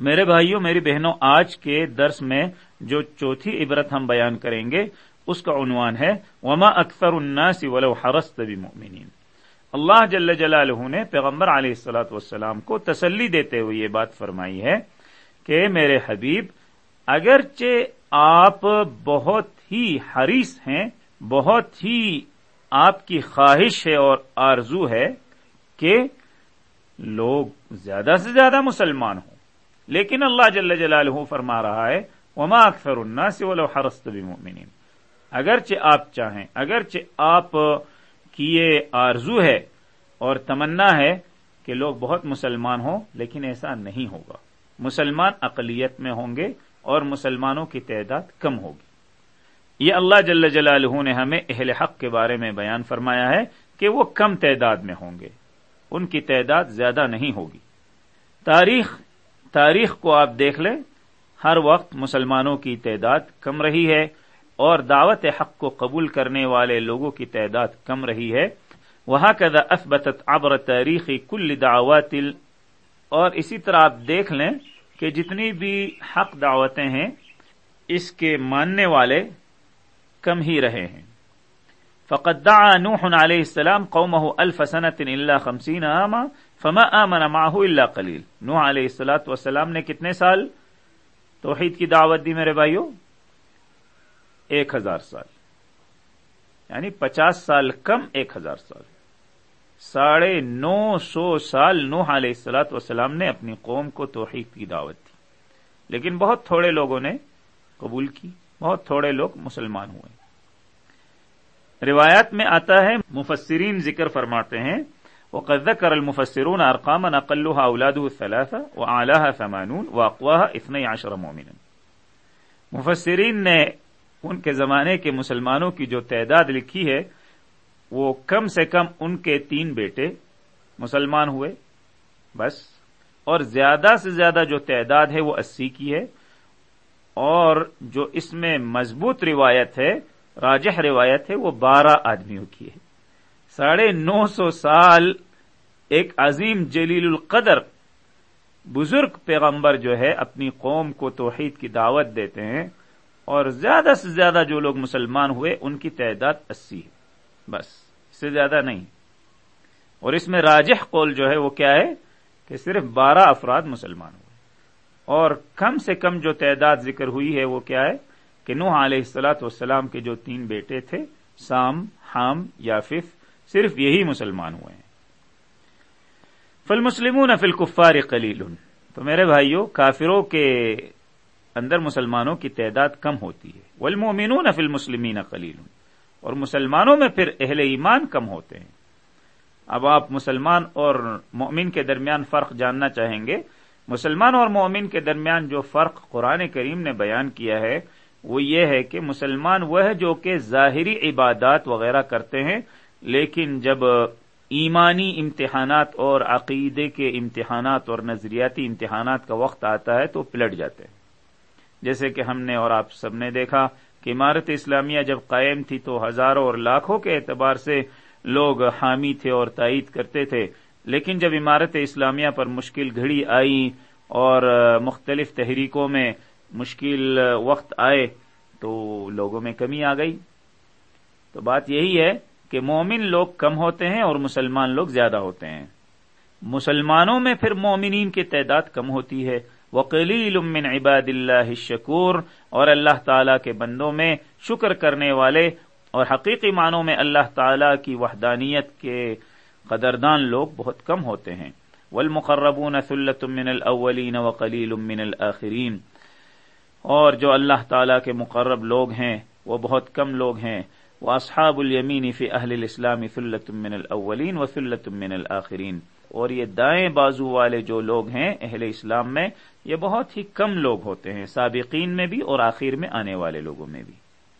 میرے بھائیوں، میری بہنوں، آج کے درس میں جو چوتھی عبرت ہم بیان کریں گے، اس کا عنوان ہے، وما اکثر الناس ولو حرست بمؤمنین اللہ جل جلالہ نے پیغمبر علیہ السلاۃ والسلام کو تسلی دیتے ہوئے یہ بات فرمائی ہے کہ، میرے حبیب، اگرچہ آپ بہت ہی حریص ہیں، بہت ہی آپ کی خواہش ہے اور آرزو ہے کہ لوگ زیادہ سے زیادہ مسلمان ہوں۔ لیکن اللہ جل جلالہ فرما رہا ہے، وما اکثر الناس ولو حرست بمؤمنین۔ اگرچہ آپ چاہیں، اگرچہ آپ کی یہ آرزو ہے اور تمنا ہے کہ لوگ بہت مسلمان ہوں، لیکن ایسا نہیں ہوگا۔ مسلمان اقلیت میں ہوں گے اور مسلمانوں کی تعداد کم ہوگی۔ یہ اللہ جل جلالہ نے ہمیں اہل حق کے بارے میں بیان فرمایا ہے کہ وہ کم تعداد میں ہوں گے۔ ان کی تعداد زیادہ نہیں ہوگی۔ تاریخ تاریخ کو آپ دیکھ لیں، ہر وقت مسلمانوں کی تعداد کم رہی ہے اور دعوت حق کو قبول کرنے والے لوگوں کی تعداد کم رہی ہے۔ وہاں کا اسبت ابر تاریخی کل دعوت اور اسی طرح آپ دیکھ لیں کہ جتنی بھی حق دعوتیں ہیں، اس کے ماننے والے کم ہی رہے ہیں۔ فقد دعا نوح علیہ السلام قومه الف سنة الا خمسین عاما فما آمن معه الا قلیل نوح علیہ السلاۃ والسلام نے کتنے سال توحید کی دعوت دی میرے بھائیوں ایک ہزار سال. یعنی پچاس سال کم ایک ہزار سال. ساڑھے نو سو سال نوح علیہ السلاۃ والسلام نے اپنی قوم کو توحید کی دعوت دی. لیکن بہت تھوڑے لوگوں نے قبول کی، بہت تھوڑے لوگ مسلمان ہوئے. روایات میں آتا ہے، مفسرین ذکر فرماتے ہیں وہ ذكر المفسرون ارقام اقلها اولاده الثلاثه واعلاها ثمانون واقواها اثني عشر مؤمنا۔ مفسرین نے ان کے زمانے کے مسلمانوں کی جو تعداد لکھی ہے، وہ کم سے کم ان کے تین بیٹے مسلمان ہوئے، بس۔ اور زیادہ سے زیادہ جو تعداد ہے، وہ اسی کی ہے۔ اور جو اس میں مضبوط روایت ہے راجح روایت ہے، وہ بارہ آدمیوں کی ہے۔ ساڑھے نو سو سال ایک عظیم جلیل القدر بزرگ پیغمبر جو ہے، اپنی قوم کو توحید کی دعوت دیتے ہیں اور زیادہ سے زیادہ جو لوگ مسلمان ہوئے، ان کی تعداد اسی ہے۔ بس، اس سے زیادہ نہیں۔ اور اس میں راجح قول جو ہے، وہ کیا ہے؟ کہ صرف بارہ افراد مسلمان ہوئے۔ اور کم سے کم جو تعداد ذکر ہوئی ہے، وہ کیا ہے؟ کہ نوح علیہ السلاۃ والسلام کے جو تین بیٹے تھے، سام، حام، یافف، صرف یہی مسلمان ہوئے ہیں۔ فل مسلم فل کفار قلیل تو میرے بھائیوں کافروں کے اندر مسلمانوں کی تعداد کم ہوتی ہے۔ والمؤمنون فی المسلمین قلیل اور مسلمانوں میں پھر اہل ایمان کم ہوتے ہیں۔ اب آپ مسلمان اور مومن کے درمیان فرق جاننا چاہیں گے۔ مسلمان اور مومن کے درمیان جو فرق قرآن کریم نے بیان کیا ہے وہ یہ ہے کہ مسلمان وہ ہے جو کہ ظاہری عبادات وغیرہ کرتے ہیں، لیکن جب ایمانی امتحانات اور عقیدے کے امتحانات اور نظریاتی امتحانات کا وقت آتا ہے تو پلٹ جاتے ہیں۔ جیسے کہ ہم نے اور آپ سب نے دیکھا کہ عمارت اسلامیہ جب قائم تھی تو ہزاروں اور لاکھوں کے اعتبار سے لوگ حامی تھے اور تائید کرتے تھے، لیکن جب عمارت اسلامیہ پر مشکل گھڑی آئی اور مختلف تحریکوں میں مشکل وقت آئے تو لوگوں میں کمی آ گئی۔ تو بات یہی ہے کہ مومن لوگ کم ہوتے ہیں اور مسلمان لوگ زیادہ ہوتے ہیں۔ مسلمانوں میں پھر مومنین کی تعداد کم ہوتی ہے۔ وکیلی من عباد اللہ شکور اور اللہ تعالی کے بندوں میں شکر کرنے والے اور حقیقی معنوں میں اللہ تعالی کی وحدانیت کے قدردان لوگ بہت کم ہوتے ہیں۔ والمقربون ثلت من الاولین وقلیل من الاخرین اور جو اللہ تعالی کے مقرب لوگ ہیں، وہ بہت کم لوگ ہیں۔ وہ اصحاب الیمین فی اہل الاسلام فلت من الاولین و فلت من الآخرین اور یہ دائیں بازو والے جو لوگ ہیں اہل اسلام میں، یہ بہت ہی کم لوگ ہوتے ہیں، سابقین میں بھی اور آخر میں آنے والے لوگوں میں بھی۔